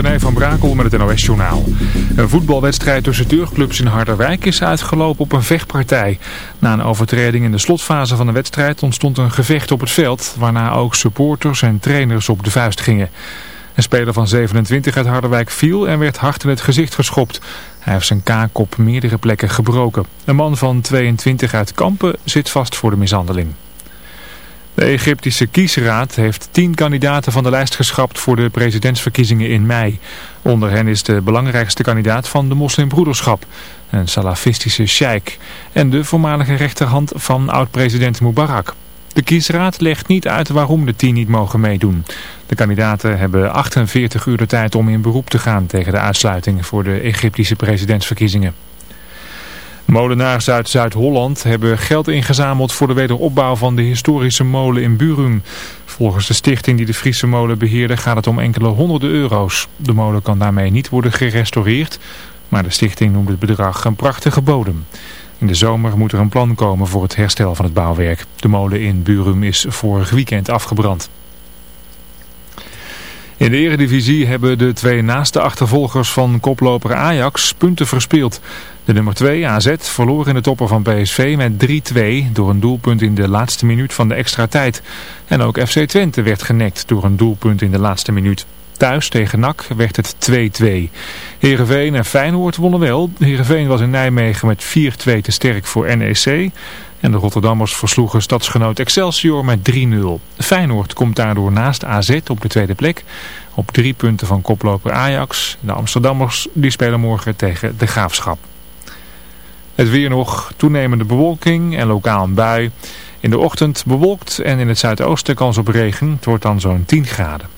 René van Brakel met het NOS-journaal. Een voetbalwedstrijd tussen deurclubs in Harderwijk is uitgelopen op een vechtpartij. Na een overtreding in de slotfase van de wedstrijd ontstond een gevecht op het veld... waarna ook supporters en trainers op de vuist gingen. Een speler van 27 uit Harderwijk viel en werd hard in het gezicht geschopt. Hij heeft zijn kaak op meerdere plekken gebroken. Een man van 22 uit Kampen zit vast voor de mishandeling. De Egyptische kiesraad heeft tien kandidaten van de lijst geschrapt voor de presidentsverkiezingen in mei. Onder hen is de belangrijkste kandidaat van de moslimbroederschap, een salafistische sheik, en de voormalige rechterhand van oud-president Mubarak. De kiesraad legt niet uit waarom de tien niet mogen meedoen. De kandidaten hebben 48 uur de tijd om in beroep te gaan tegen de uitsluiting voor de Egyptische presidentsverkiezingen. Molenaars uit Zuid-Holland hebben geld ingezameld voor de wederopbouw van de historische molen in Burum. Volgens de stichting die de Friese molen beheerde gaat het om enkele honderden euro's. De molen kan daarmee niet worden gerestaureerd, maar de stichting noemt het bedrag een prachtige bodem. In de zomer moet er een plan komen voor het herstel van het bouwwerk. De molen in Burum is vorig weekend afgebrand. In de eredivisie hebben de twee naaste achtervolgers van koploper Ajax punten verspeeld. De nummer 2 AZ verloor in de topper van PSV met 3-2 door een doelpunt in de laatste minuut van de extra tijd. En ook FC Twente werd genekt door een doelpunt in de laatste minuut. Thuis tegen NAC werd het 2-2. Heerenveen en Feyenoord wonnen wel. Heerenveen was in Nijmegen met 4-2 te sterk voor NEC. En de Rotterdammers versloegen stadsgenoot Excelsior met 3-0. Feyenoord komt daardoor naast AZ op de tweede plek. Op drie punten van koploper Ajax. De Amsterdammers die spelen morgen tegen de Graafschap. Het weer nog toenemende bewolking en lokaal een bui. In de ochtend bewolkt en in het zuidoosten kans op regen. Het wordt dan zo'n 10 graden.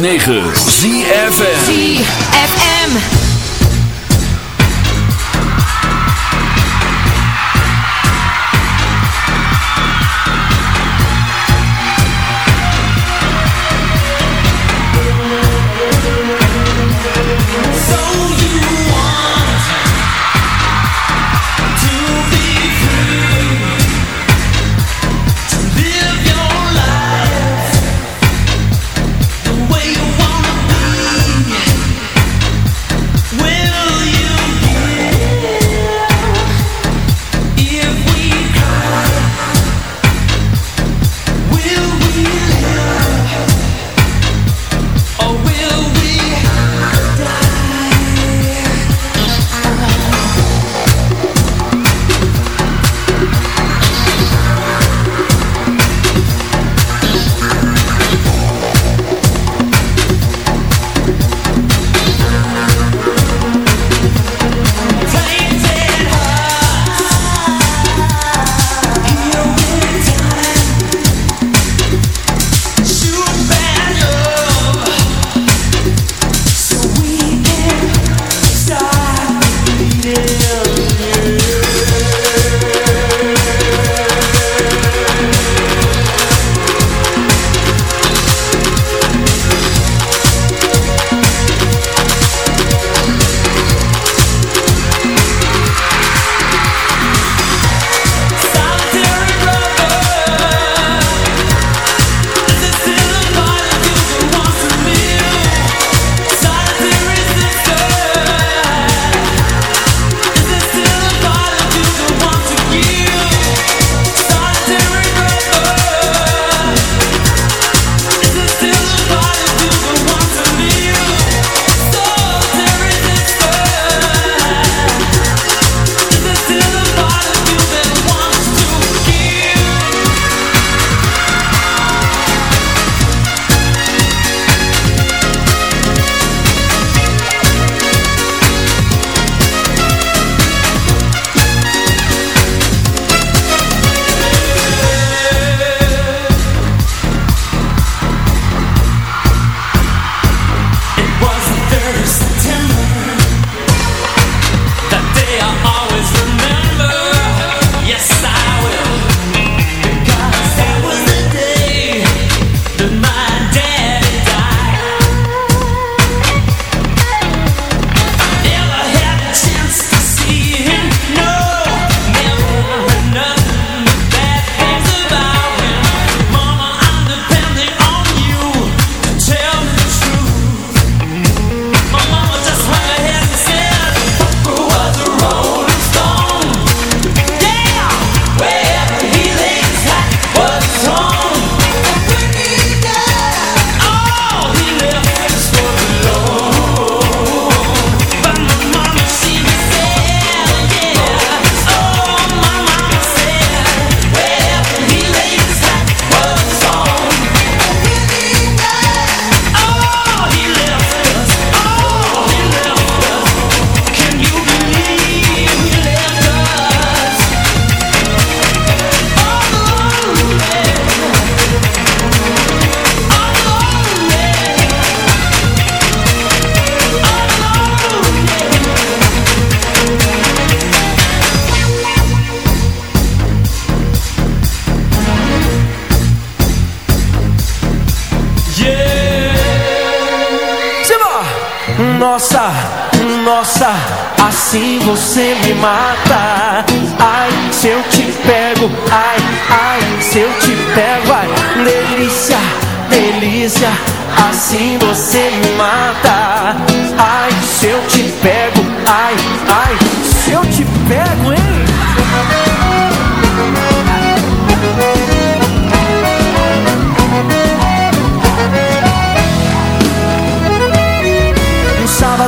106.9 ZFN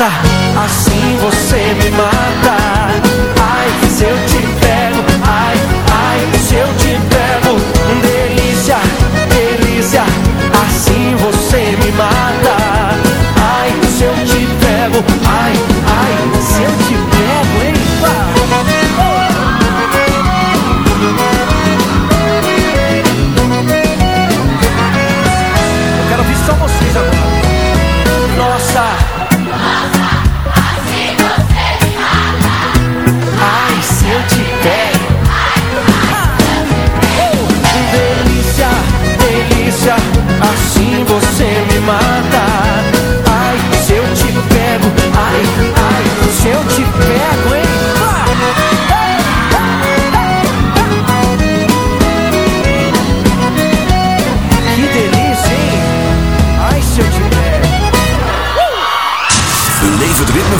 Assim você me mata.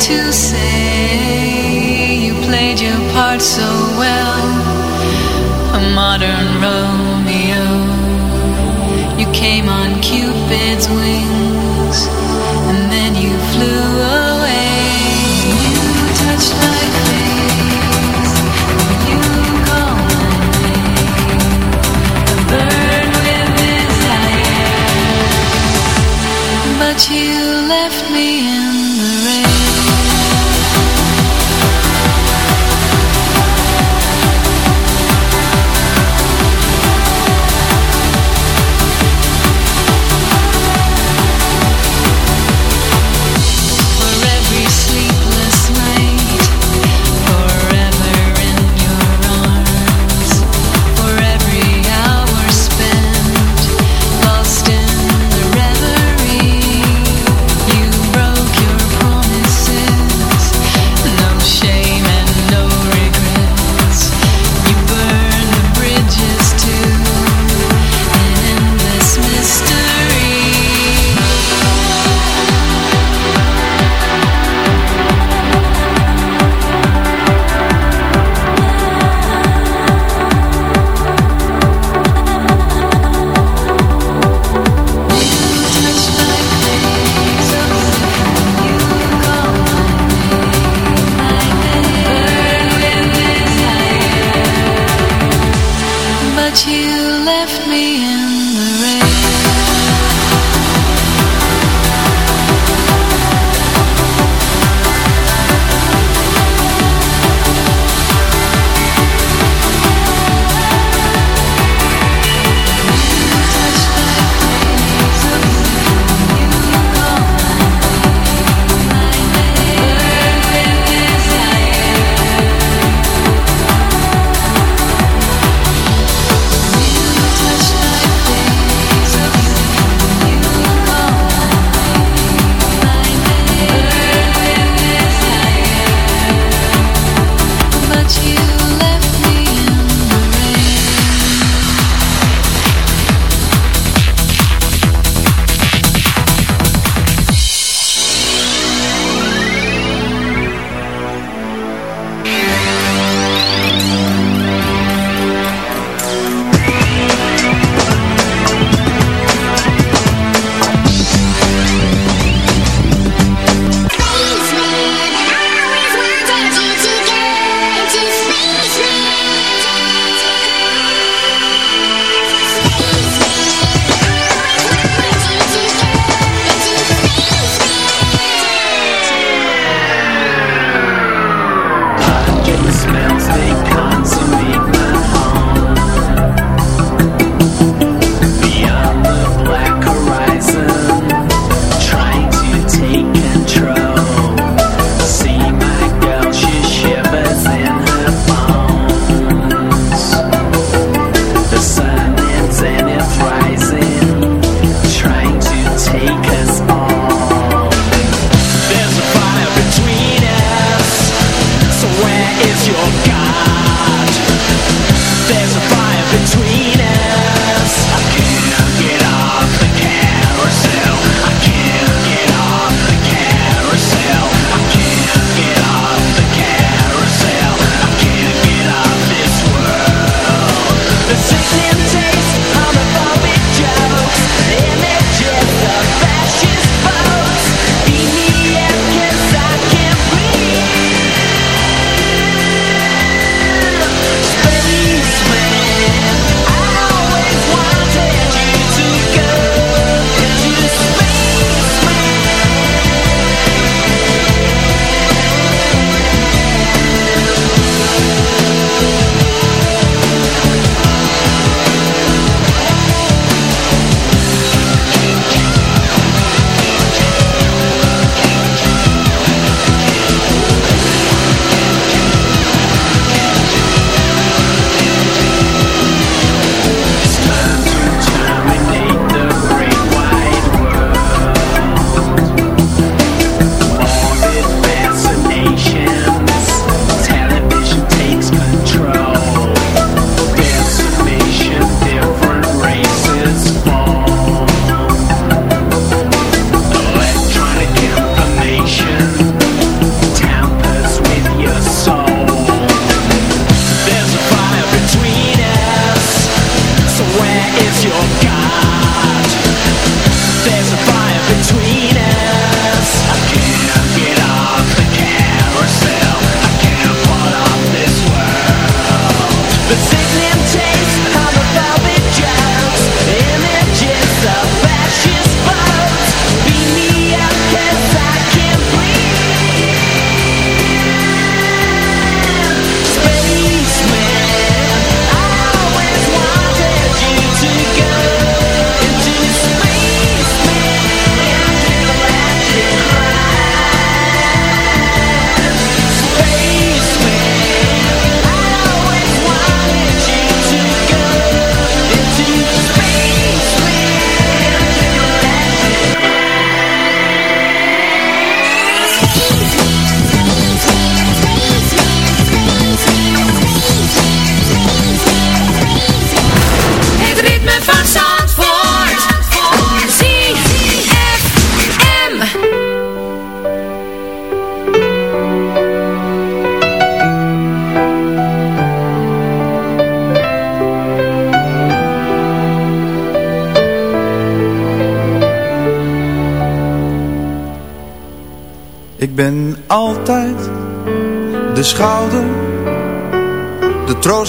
to say. You played your part so well, a modern Romeo. You came on Cupid's wings, and then you flew away. You touched my face. You call my name, a bird but you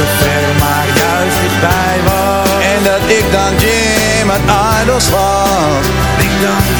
zo ver, maar juist dichtbij was. En dat ik dan Jim uit Idols was. Ik dan